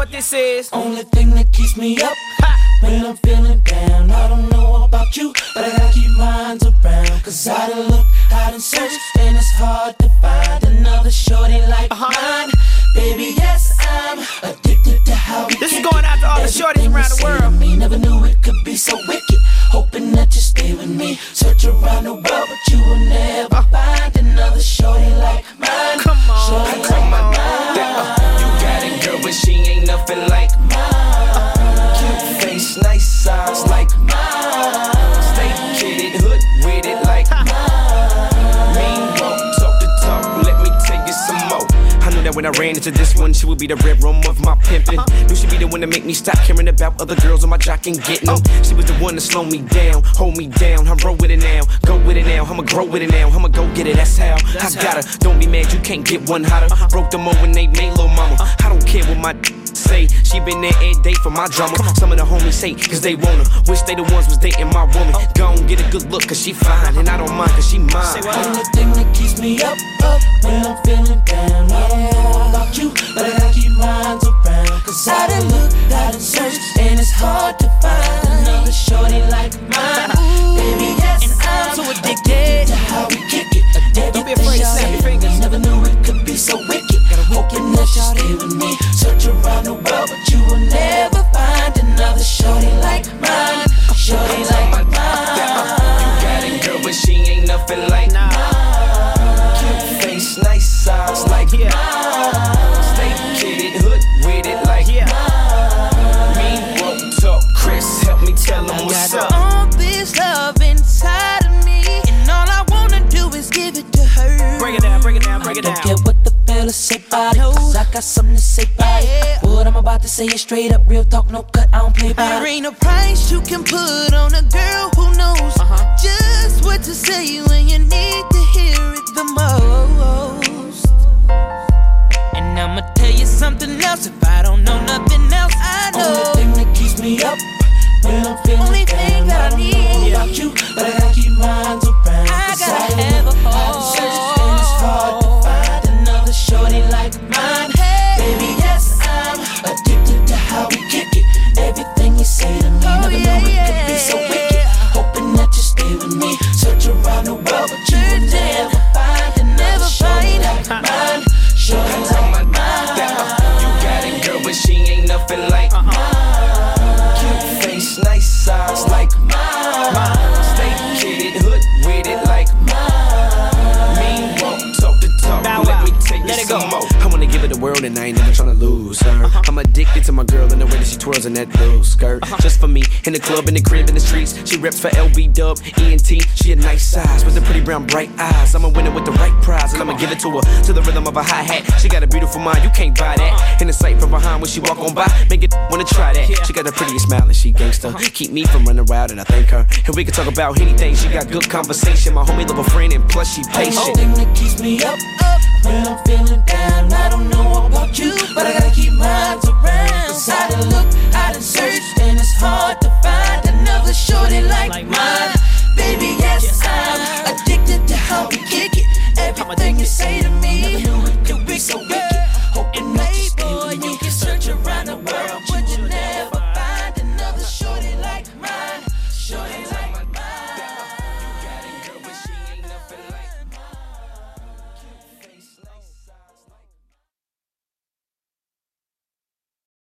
what this is. Only thing that keeps me up when I'm feeling down. I don't know about you, but I gotta keep minds around. Cause I done look, I done searched, and it's hard to find another shorty like uh-huh. mine. Baby, yes, I'm addicted to how we This is going out to all the shorties around the world. Me never knew it could be so wicked. Hoping that you stay with me. Search around the world, but you will never uh. find another shorty like mine. Come on, shorty come like on. Mine. When I ran into this one, she would be the red room of my pimpin'. Knew she'd be the one to make me stop caring about other girls on my jock and getting them. She was the one to slow me down, hold me down. I'm roll with it now, go with it now. I'ma grow with it now, I'ma go get it. That's how I gotta. Don't be mad, you can't get one hotter. Uh-huh. Broke the mold when they made little mama. I don't care what my say. She been there every day for my drama. Some of the homies hate, cause they wanna. Wish they the ones was dating my woman. Oh. Go and get a good look, cause she fine. And I don't mind, cause she mine. Only thing that keeps me up, up when I'm feeling down. I hard about it, cause I got something to say about it. What I'm about to say is straight up real talk, no cut, I don't play about it. There ain't a price you can put on a girl who knows uh-huh. just what to say when you need to hear it the most. And I'ma tell you something else if I don't know nothing else. I know. Only thing that keeps me up when I'm feeling Only down. thing that I need. I know about you, nothing like and I ain't never tryna lose her. Uh-huh. I'm addicted to my girl and the way that she twirls in that little skirt. Uh-huh. Just for me, in the club, in the crib, in the streets. She reps for LB Dub, ENT. She a nice size with the pretty brown bright eyes. I'ma win it with the right prize and I'ma give it to her to the rhythm of a hi hat. She got a beautiful mind, you can't buy that. In the sight from behind when she walk on by, make it wanna try that. She got the prettiest smile and she gangster. Keep me from running wild and I thank her. And we can talk about anything. She got good conversation. My homie love a friend and plus she patient. Only thing that keeps me up, up when I'm feeling down. I don't you, but I gotta keep mine around.